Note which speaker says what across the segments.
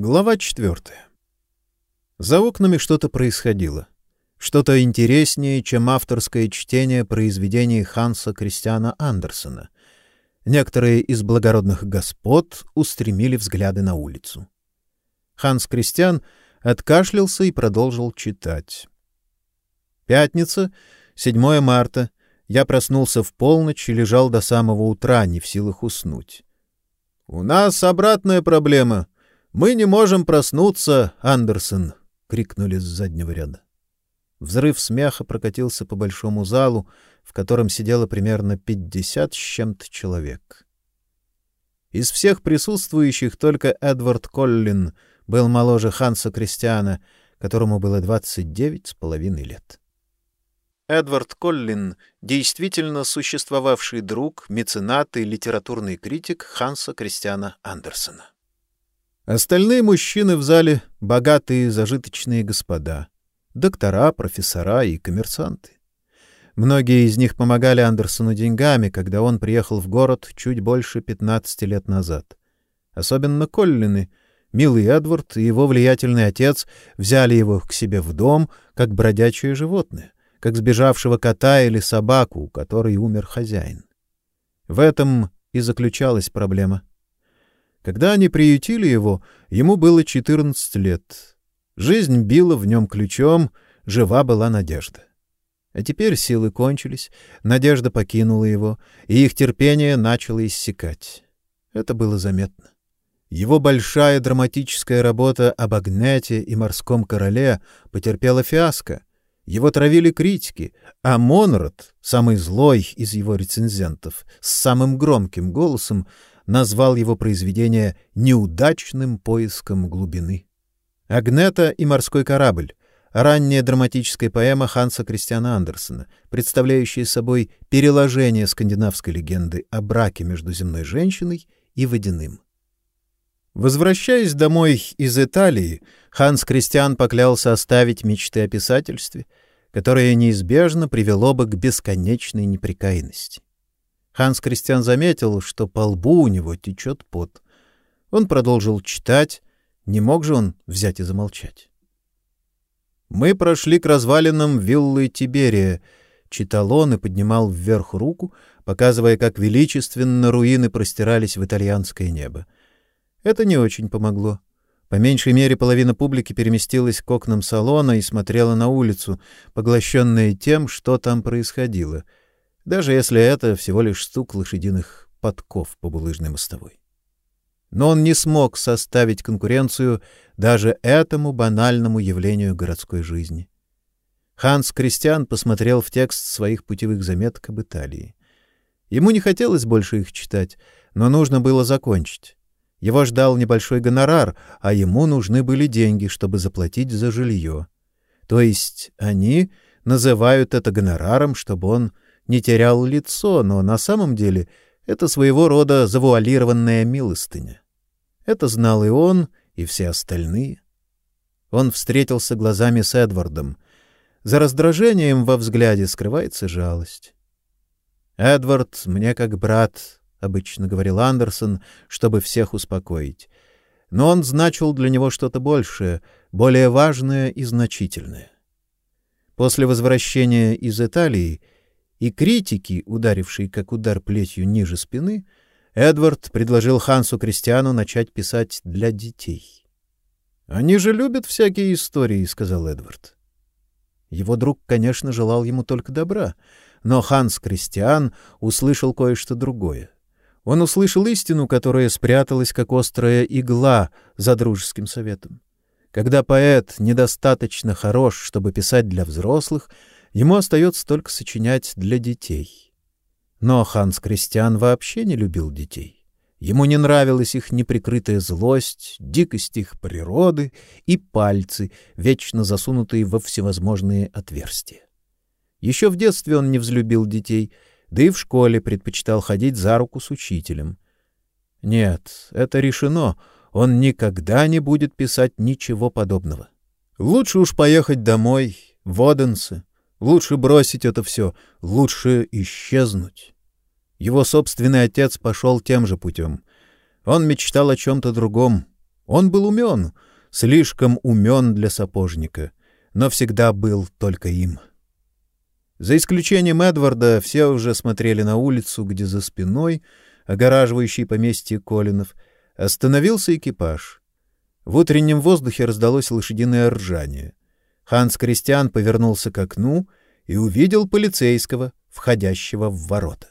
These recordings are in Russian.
Speaker 1: Глава четвертая. За окнами что-то происходило. Что-то интереснее, чем авторское чтение произведений Ханса Кристиана Андерсона. Некоторые из благородных господ устремили взгляды на улицу. Ханс Кристиан откашлялся и продолжил читать. Пятница, 7 марта. Я проснулся в полночь и лежал до самого утра, не в силах уснуть. — У нас обратная проблема — «Мы не можем проснуться, Андерсон!» — крикнули с заднего ряда. Взрыв смеха прокатился по большому залу, в котором сидело примерно пятьдесят с чем-то человек. Из всех присутствующих только Эдвард Коллин был моложе Ханса Кристиана, которому было двадцать девять с половиной лет. Эдвард Коллин — действительно существовавший друг, меценат и литературный критик Ханса Кристиана Андерсона. Остальные мужчины в зале — богатые зажиточные господа, доктора, профессора и коммерсанты. Многие из них помогали Андерсону деньгами, когда он приехал в город чуть больше 15 лет назад. Особенно Коллины, милый Эдвард и его влиятельный отец взяли его к себе в дом, как бродячее животное, как сбежавшего кота или собаку, у которой умер хозяин. В этом и заключалась проблема. Когда они приютили его, ему было 14 лет. Жизнь била в нем ключом, жива была надежда. А теперь силы кончились, надежда покинула его, и их терпение начало иссякать. Это было заметно. Его большая драматическая работа об Агнете и морском короле потерпела фиаско. Его травили критики, а Монрад, самый злой из его рецензентов, с самым громким голосом, назвал его произведение «неудачным поиском глубины». «Агнета и морской корабль» — ранняя драматическая поэма Ханса Кристиана Андерсена, представляющая собой переложение скандинавской легенды о браке между земной женщиной и водяным. Возвращаясь домой из Италии, Ханс Кристиан поклялся оставить мечты о писательстве, которое неизбежно привело бы к бесконечной неприкаянности. Ханс Кристиан заметил, что по лбу у него течет пот. Он продолжил читать, не мог же он взять и замолчать. «Мы прошли к развалинам виллы Тиберия», — читал он и поднимал вверх руку, показывая, как величественно руины простирались в итальянское небо. Это не очень помогло. По меньшей мере половина публики переместилась к окнам салона и смотрела на улицу, поглощенная тем, что там происходило — даже если это всего лишь стук лошадиных подков по булыжной мостовой. Но он не смог составить конкуренцию даже этому банальному явлению городской жизни. Ханс Кристиан посмотрел в текст своих путевых заметок об Италии. Ему не хотелось больше их читать, но нужно было закончить. Его ждал небольшой гонорар, а ему нужны были деньги, чтобы заплатить за жилье. То есть они называют это гонораром, чтобы он не терял лицо, но на самом деле это своего рода завуалированная милостыня. Это знал и он, и все остальные. Он встретился глазами с Эдвардом. За раздражением во взгляде скрывается жалость. «Эдвард мне как брат», — обычно говорил Андерсон, чтобы всех успокоить. Но он значил для него что-то большее, более важное и значительное. После возвращения из Италии — и критики, ударившие как удар плетью ниже спины, Эдвард предложил Хансу Кристиану начать писать для детей. «Они же любят всякие истории», — сказал Эдвард. Его друг, конечно, желал ему только добра, но Ханс Кристиан услышал кое-что другое. Он услышал истину, которая спряталась, как острая игла, за дружеским советом. Когда поэт недостаточно хорош, чтобы писать для взрослых — Ему остается только сочинять для детей. Но Ханс Кристиан вообще не любил детей. Ему не нравилась их неприкрытая злость, дикость их природы и пальцы, вечно засунутые во всевозможные отверстия. Еще в детстве он не взлюбил детей, да и в школе предпочитал ходить за руку с учителем. Нет, это решено, он никогда не будет писать ничего подобного. Лучше уж поехать домой, в Оденсе, Лучше бросить это все, лучше исчезнуть. Его собственный отец пошел тем же путем. Он мечтал о чем-то другом. Он был умен, слишком умен для сапожника, но всегда был только им. За исключением Эдварда, все уже смотрели на улицу, где за спиной, огораживающей поместье Колинов, остановился экипаж. В утреннем воздухе раздалось лошадиное ржание. Ханс Кристиан повернулся к окну и увидел полицейского, входящего в ворота.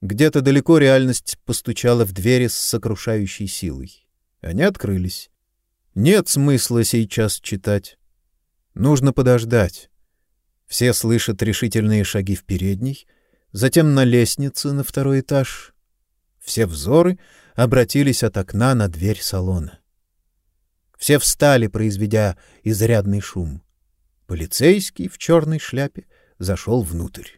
Speaker 1: Где-то далеко реальность постучала в двери с сокрушающей силой. Они открылись. Нет смысла сейчас читать. Нужно подождать. Все слышат решительные шаги в передней, затем на лестнице на второй этаж. Все взоры обратились от окна на дверь салона. Все встали, произведя изрядный шум. Полицейский в черной шляпе зашел внутрь.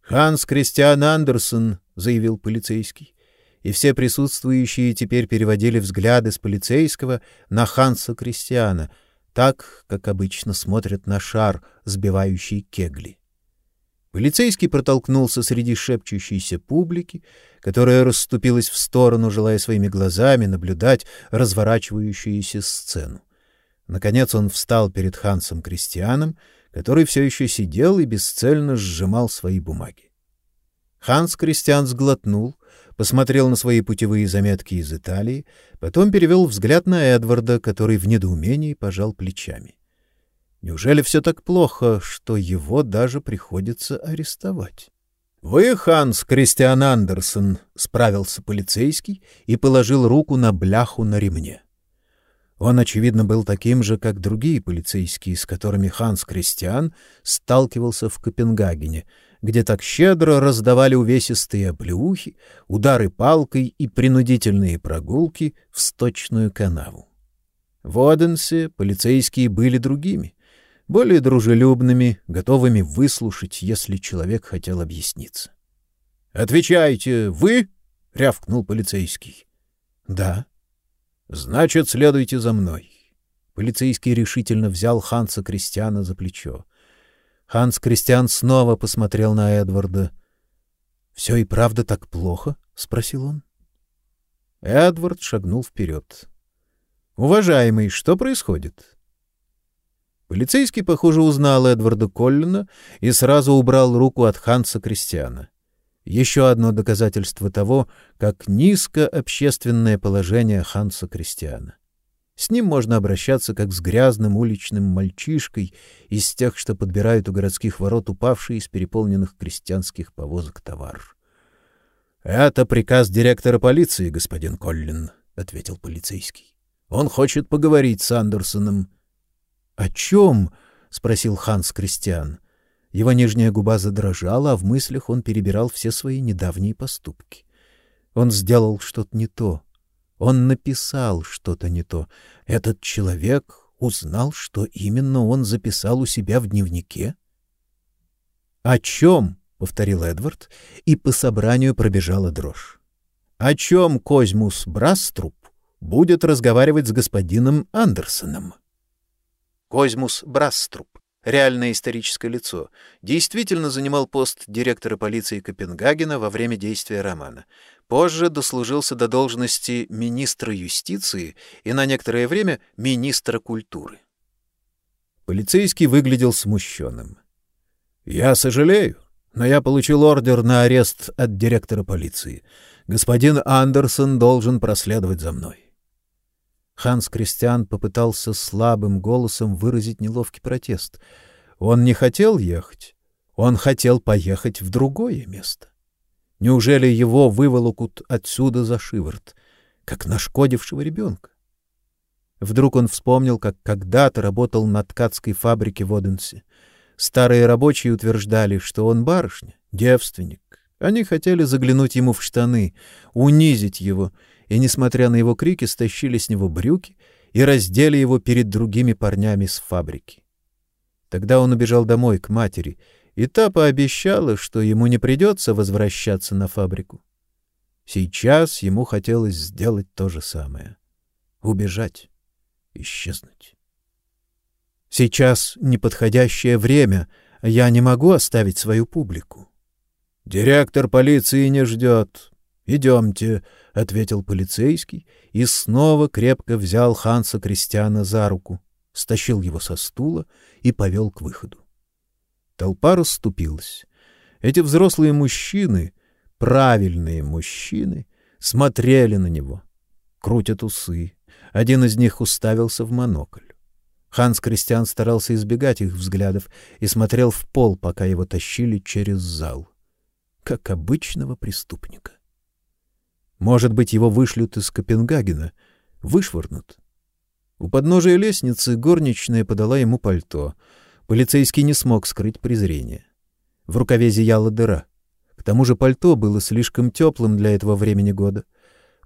Speaker 1: «Ханс Кристиан Андерсон», — заявил полицейский, и все присутствующие теперь переводили взгляды с полицейского на Ханса Кристиана, так, как обычно смотрят на шар, сбивающий кегли. Полицейский протолкнулся среди шепчущейся публики, которая расступилась в сторону, желая своими глазами наблюдать разворачивающуюся сцену. Наконец он встал перед Хансом Кристианом, который все еще сидел и бесцельно сжимал свои бумаги. Ханс Кристиан сглотнул, посмотрел на свои путевые заметки из Италии, потом перевел взгляд на Эдварда, который в недоумении пожал плечами. Неужели все так плохо, что его даже приходится арестовать? — Вы Ханс Кристиан Андерсон, — справился полицейский и положил руку на бляху на ремне. Он, очевидно, был таким же, как другие полицейские, с которыми Ханс Кристиан сталкивался в Копенгагене, где так щедро раздавали увесистые оплеухи, удары палкой и принудительные прогулки в сточную канаву. В Оденсе полицейские были другими, более дружелюбными, готовыми выслушать, если человек хотел объясниться. «Отвечайте, вы?» — рявкнул полицейский. «Да». «Значит, следуйте за мной». Полицейский решительно взял Ханса Кристиана за плечо. Ханс Кристиан снова посмотрел на Эдварда. «Все и правда так плохо?» — спросил он. Эдвард шагнул вперед. «Уважаемый, что происходит?» Полицейский, похоже, узнал Эдварда Коллина и сразу убрал руку от Ханса Кристиана. Еще одно доказательство того, как низко общественное положение Ханса Кристиана. С ним можно обращаться как с грязным уличным мальчишкой из тех, что подбирают у городских ворот упавшие из переполненных крестьянских повозок товар. — Это приказ директора полиции, господин Коллин, — ответил полицейский. — Он хочет поговорить с Андерсоном. — О чем? — спросил Ханс Кристиан. Его нижняя губа задрожала, а в мыслях он перебирал все свои недавние поступки. Он сделал что-то не то. Он написал что-то не то. Этот человек узнал, что именно он записал у себя в дневнике? — О чем? — повторил Эдвард, и по собранию пробежала дрожь. — О чем Козьмус Браструб будет разговаривать с господином Андерсоном? — Козьмус Браструб, реальное историческое лицо, действительно занимал пост директора полиции Копенгагена во время действия романа. Позже дослужился до должности министра юстиции и на некоторое время министра культуры. Полицейский выглядел смущенным. «Я сожалею, но я получил ордер на арест от директора полиции. Господин Андерсон должен проследовать за мной. Ханс Кристиан попытался слабым голосом выразить неловкий протест. Он не хотел ехать. Он хотел поехать в другое место. Неужели его выволокут отсюда за шиворот, как нашкодившего ребенка? Вдруг он вспомнил, как когда-то работал на ткацкой фабрике в Оденсе. Старые рабочие утверждали, что он барышня, девственник. Они хотели заглянуть ему в штаны, унизить его — и, несмотря на его крики, стащили с него брюки и раздели его перед другими парнями с фабрики. Тогда он убежал домой к матери, и та пообещала, что ему не придется возвращаться на фабрику. Сейчас ему хотелось сделать то же самое — убежать, исчезнуть. Сейчас неподходящее время, я не могу оставить свою публику. Директор полиции не ждет. Идемте, — ответил полицейский и снова крепко взял Ханса Кристиана за руку, стащил его со стула и повел к выходу. Толпа расступилась. Эти взрослые мужчины, правильные мужчины, смотрели на него, крутят усы. Один из них уставился в монокль. Ханс Кристиан старался избегать их взглядов и смотрел в пол, пока его тащили через зал, как обычного преступника. Может быть, его вышлют из Копенгагена, вышвырнут. У подножия лестницы горничная подала ему пальто. Полицейский не смог скрыть презрение. В рукаве зияла дыра. К тому же пальто было слишком теплым для этого времени года.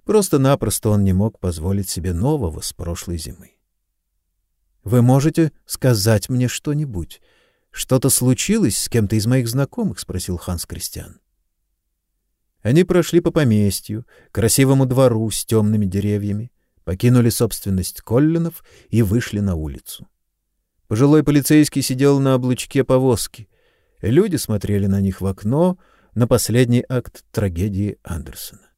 Speaker 1: Просто-напросто он не мог позволить себе нового с прошлой зимы. Вы можете сказать мне что-нибудь? Что-то случилось с кем-то из моих знакомых, спросил Ханс Кристиан. Они прошли по поместью, красивому двору с темными деревьями, покинули собственность Коллинов и вышли на улицу. Пожилой полицейский сидел на облучке повозки. Люди смотрели на них в окно, на последний акт трагедии Андерсона.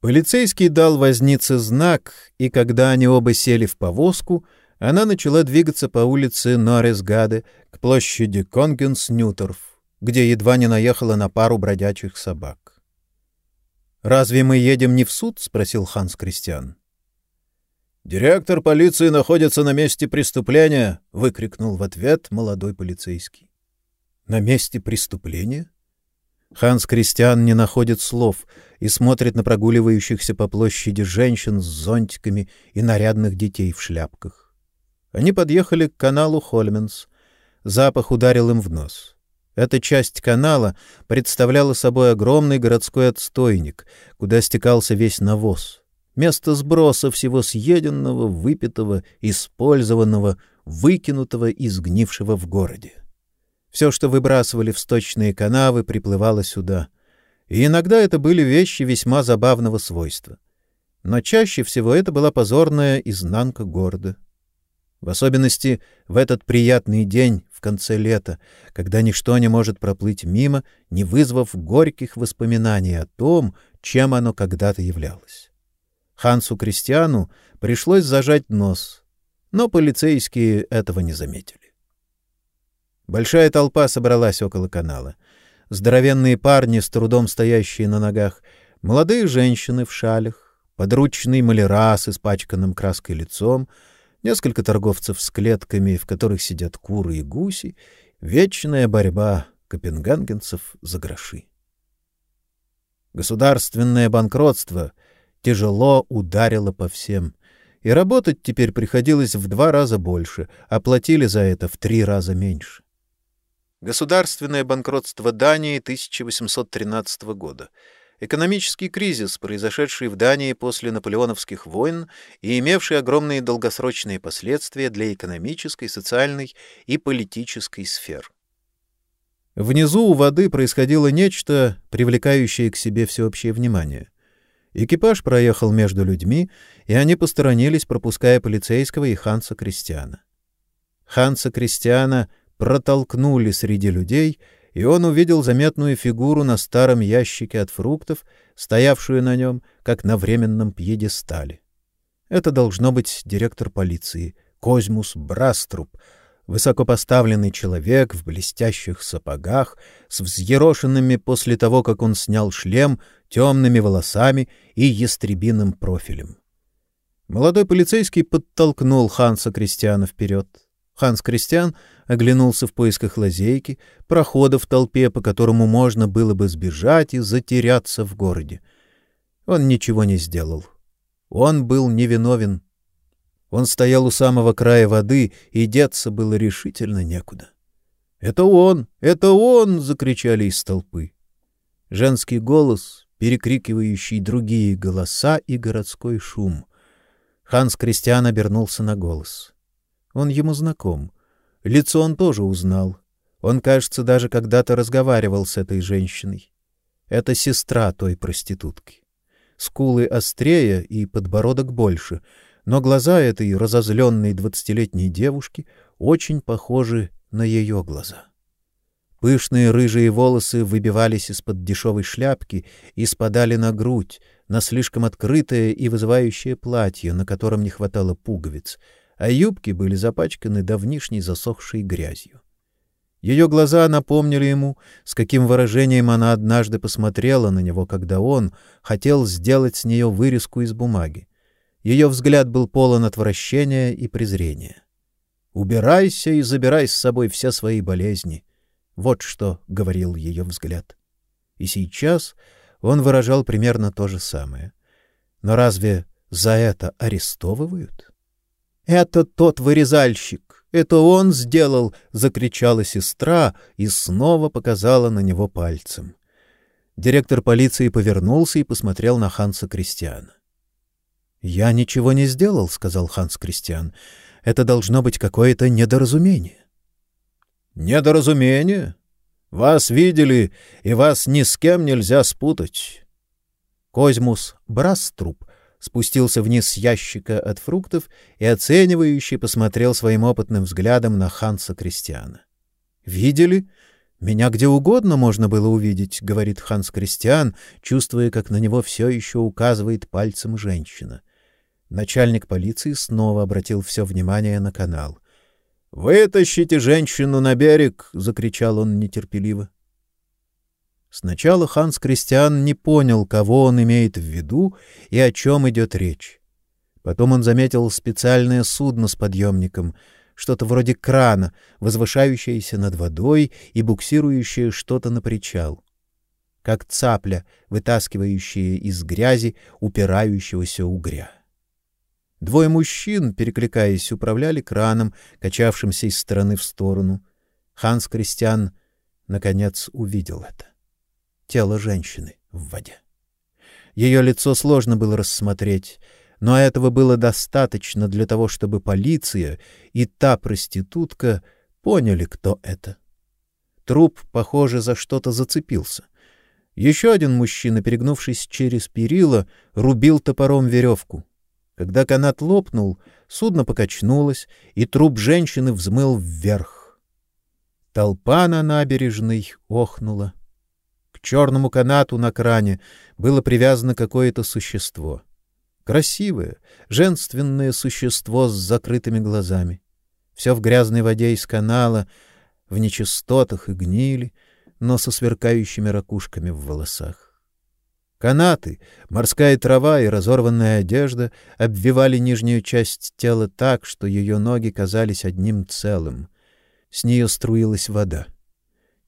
Speaker 1: Полицейский дал вознице знак, и когда они оба сели в повозку, она начала двигаться по улице Норресгаде к площади Конгенс-Нюторф, где едва не наехала на пару бродячих собак. Разве мы едем не в суд? спросил Ханс Кристиан. Директор полиции находится на месте преступления, выкрикнул в ответ молодой полицейский. На месте преступления? Ханс Кристиан не находит слов и смотрит на прогуливающихся по площади женщин с зонтиками и нарядных детей в шляпках. Они подъехали к каналу Хольменс. Запах ударил им в нос. Эта часть канала представляла собой огромный городской отстойник, куда стекался весь навоз. Место сброса всего съеденного, выпитого, использованного, выкинутого и сгнившего в городе. Все, что выбрасывали в сточные канавы, приплывало сюда. И иногда это были вещи весьма забавного свойства. Но чаще всего это была позорная изнанка города. В особенности в этот приятный день в конце лета, когда ничто не может проплыть мимо, не вызвав горьких воспоминаний о том, чем оно когда-то являлось. Хансу Кристиану пришлось зажать нос, но полицейские этого не заметили. Большая толпа собралась около канала. Здоровенные парни, с трудом стоящие на ногах, молодые женщины в шалях, подручный маляра с испачканным краской лицом — несколько торговцев с клетками, в которых сидят куры и гуси, вечная борьба копенгагенцев за гроши. Государственное банкротство тяжело ударило по всем, и работать теперь приходилось в два раза больше, а платили за это в три раза меньше. Государственное банкротство Дании 1813 года — Экономический кризис, произошедший в Дании после наполеоновских войн и имевший огромные долгосрочные последствия для экономической, социальной и политической сфер. Внизу у воды происходило нечто, привлекающее к себе всеобщее внимание. Экипаж проехал между людьми, и они посторонились, пропуская полицейского и Ханса Кристиана. Ханса Кристиана протолкнули среди людей — и он увидел заметную фигуру на старом ящике от фруктов, стоявшую на нем, как на временном пьедестале. Это должно быть директор полиции Козьмус Браструб, высокопоставленный человек в блестящих сапогах, с взъерошенными после того, как он снял шлем, темными волосами и ястребиным профилем. Молодой полицейский подтолкнул Ханса Кристиана вперед. Ханс Кристиан оглянулся в поисках лазейки, прохода в толпе, по которому можно было бы сбежать и затеряться в городе. Он ничего не сделал. Он был невиновен. Он стоял у самого края воды, и деться было решительно некуда. «Это он! Это он!» — закричали из толпы. Женский голос, перекрикивающий другие голоса и городской шум. Ханс Кристиан обернулся на голос. Он ему знаком. Лицо он тоже узнал. Он, кажется, даже когда-то разговаривал с этой женщиной. Это сестра той проститутки. Скулы острее и подбородок больше, но глаза этой разозленной двадцатилетней девушки очень похожи на ее глаза. Пышные рыжие волосы выбивались из-под дешевой шляпки и спадали на грудь, на слишком открытое и вызывающее платье, на котором не хватало пуговиц, а юбки были запачканы давнишней засохшей грязью. Ее глаза напомнили ему, с каким выражением она однажды посмотрела на него, когда он хотел сделать с нее вырезку из бумаги. Ее взгляд был полон отвращения и презрения. «Убирайся и забирай с собой все свои болезни», — вот что говорил ее взгляд. И сейчас он выражал примерно то же самое. Но разве за это арестовывают? «Это тот вырезальщик! Это он сделал!» — закричала сестра и снова показала на него пальцем. Директор полиции повернулся и посмотрел на Ханса Кристиана. «Я ничего не сделал», — сказал Ханс Кристиан. «Это должно быть какое-то недоразумение». «Недоразумение? Вас видели, и вас ни с кем нельзя спутать». Козьмус Браструб спустился вниз с ящика от фруктов и оценивающе посмотрел своим опытным взглядом на Ханса Кристиана. «Видели? Меня где угодно можно было увидеть», — говорит Ханс Кристиан, чувствуя, как на него все еще указывает пальцем женщина. Начальник полиции снова обратил все внимание на канал. «Вытащите женщину на берег!» — закричал он нетерпеливо. Сначала Ханс Кристиан не понял, кого он имеет в виду и о чем идет речь. Потом он заметил специальное судно с подъемником, что-то вроде крана, возвышающееся над водой и буксирующее что-то на причал. Как цапля, вытаскивающая из грязи упирающегося угря. Двое мужчин, перекликаясь, управляли краном, качавшимся из стороны в сторону. Ханс Кристиан наконец увидел это. Тело женщины в воде. Ее лицо сложно было рассмотреть, но этого было достаточно для того, чтобы полиция и та проститутка поняли, кто это. Труп, похоже, за что-то зацепился. Еще один мужчина, перегнувшись через перила, рубил топором веревку. Когда канат лопнул, судно покачнулось, и труп женщины взмыл вверх. Толпа на набережной охнула. Черному канату на кране было привязано какое-то существо. Красивое, женственное существо с закрытыми глазами. Все в грязной воде из канала, в нечистотах и гнили, но со сверкающими ракушками в волосах. Канаты, морская трава и разорванная одежда обвивали нижнюю часть тела так, что ее ноги казались одним целым. С нее струилась вода.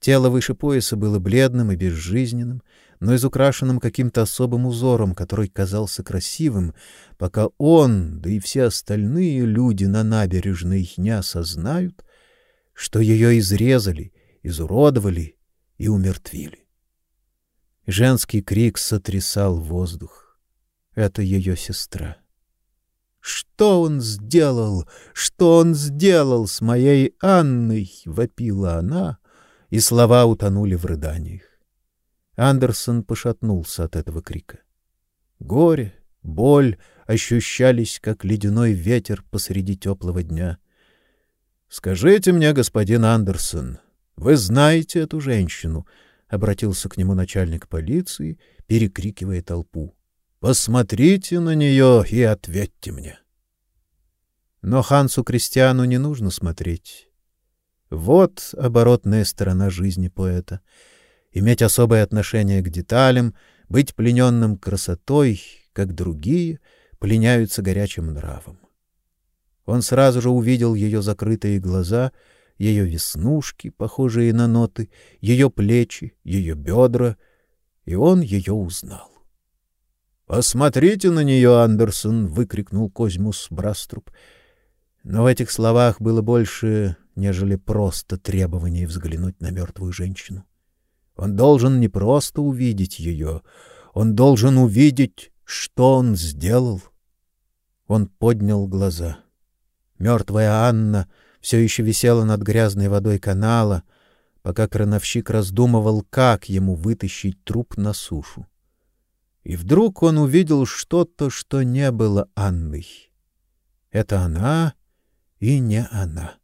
Speaker 1: Тело выше пояса было бледным и безжизненным, но изукрашенным каким-то особым узором, который казался красивым, пока он, да и все остальные люди на набережной не осознают, что ее изрезали, изуродовали и умертвили. Женский крик сотрясал воздух. Это ее сестра. Что он сделал? Что он сделал с моей Анной? вопила она, и слова утонули в рыданиях. Андерсон пошатнулся от этого крика. Горе, боль ощущались, как ледяной ветер посреди теплого дня. Скажите мне, господин Андерсон, вы знаете эту женщину? обратился к нему начальник полиции, перекрикивая толпу. Посмотрите на нее и ответьте мне. Но Хансу Кристиану не нужно смотреть. Вот оборотная сторона жизни поэта. Иметь особое отношение к деталям, быть плененным красотой, как другие пленяются горячим нравом. Он сразу же увидел ее закрытые глаза — ее веснушки, похожие на ноты, ее плечи, ее бедра, и он ее узнал. Посмотрите на нее, Андерсон, выкрикнул Козьмус Браструб. Но в этих словах было больше, нежели просто требование взглянуть на мертвую женщину. Он должен не просто увидеть ее, он должен увидеть, что он сделал. Он поднял глаза. Мертвая Анна все еще висела над грязной водой канала, пока крановщик раздумывал, как ему вытащить труп на сушу. И вдруг он увидел что-то, что не было Анной. Это она и не она.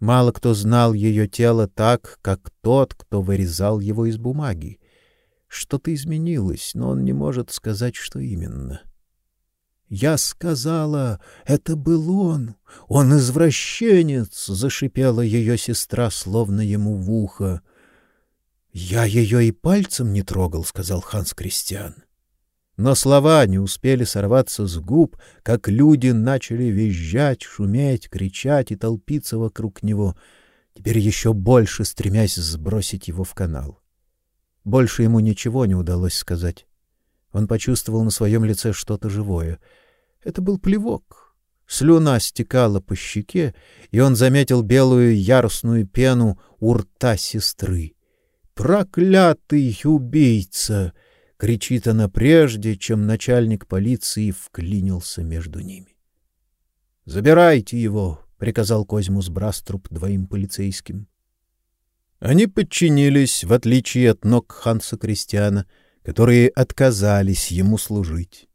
Speaker 1: Мало кто знал ее тело так, как тот, кто вырезал его из бумаги. Что-то изменилось, но он не может сказать, что именно. Я сказала, это был он. Он извращенец, зашипела ее сестра, словно ему в ухо. Я ее и пальцем не трогал, сказал Ханс Кристиан. Но слова не успели сорваться с губ, как люди начали визжать, шуметь, кричать и толпиться вокруг него, теперь еще больше стремясь сбросить его в канал. Больше ему ничего не удалось сказать. Он почувствовал на своем лице что-то живое. Это был плевок. Слюна стекала по щеке, и он заметил белую ярусную пену у рта сестры. «Проклятый убийца!» — кричит она прежде, чем начальник полиции вклинился между ними. «Забирайте его!» — приказал Козьмус Браструб двоим полицейским. Они подчинились, в отличие от ног Ханса Кристиана, которые отказались ему служить.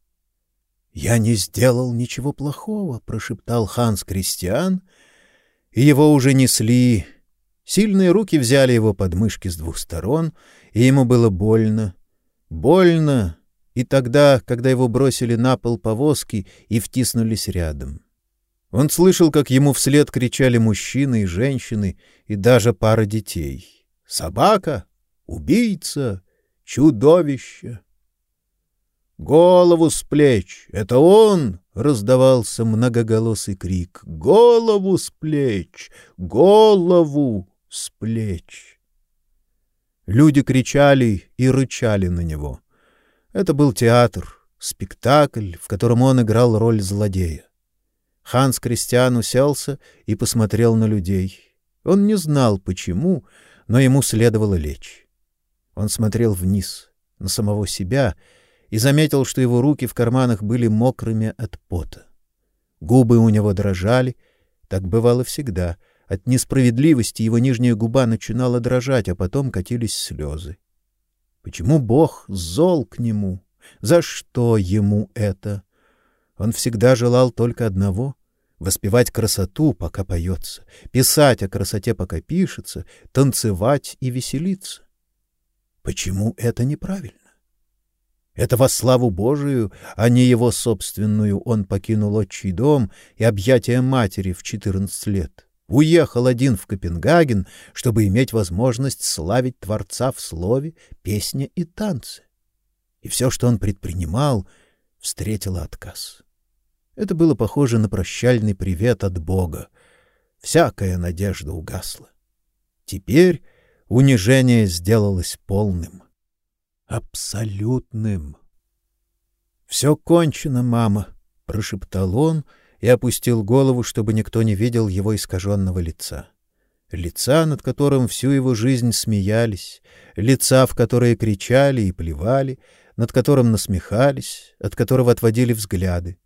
Speaker 1: «Я не сделал ничего плохого», — прошептал Ханс Кристиан, и его уже несли. Сильные руки взяли его под мышки с двух сторон, и ему было больно. Больно и тогда, когда его бросили на пол повозки и втиснулись рядом. Он слышал, как ему вслед кричали мужчины и женщины, и даже пара детей. «Собака! Убийца! Чудовище!» «Голову с плеч! Это он!» — раздавался многоголосый крик. «Голову с плеч! Голову с плеч!» Люди кричали и рычали на него. Это был театр, спектакль, в котором он играл роль злодея. Ханс Кристиан уселся и посмотрел на людей. Он не знал почему, но ему следовало лечь. Он смотрел вниз, на самого себя, и заметил, что его руки в карманах были мокрыми от пота. Губы у него дрожали, так бывало всегда. От несправедливости его нижняя губа начинала дрожать, а потом катились слезы. Почему Бог зол к нему? За что ему это? Он всегда желал только одного — воспевать красоту, пока поется, писать о красоте, пока пишется, танцевать и веселиться. Почему это неправильно? Это во славу Божию, а не его собственную, он покинул отчий дом и объятия матери в четырнадцать лет. Уехал один в Копенгаген, чтобы иметь возможность славить Творца в слове, песне и танце. И все, что он предпринимал, встретило отказ. Это было похоже на прощальный привет от Бога. Всякая надежда угасла. Теперь унижение сделалось полным, абсолютным. Все кончено, мама, прошептал он и опустил голову, чтобы никто не видел его искаженного лица. Лица, над которым всю его жизнь смеялись, лица, в которые кричали и плевали, над которым насмехались, от которого отводили взгляды.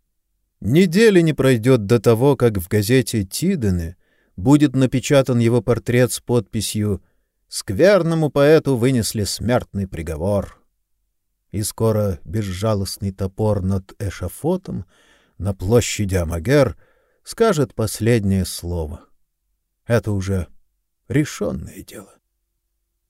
Speaker 1: Недели не пройдет до того, как в газете Тидены будет напечатан его портрет с подписью «Скверному поэту вынесли смертный приговор». И скоро безжалостный топор над эшафотом на площади Амагер скажет последнее слово. Это уже решенное дело.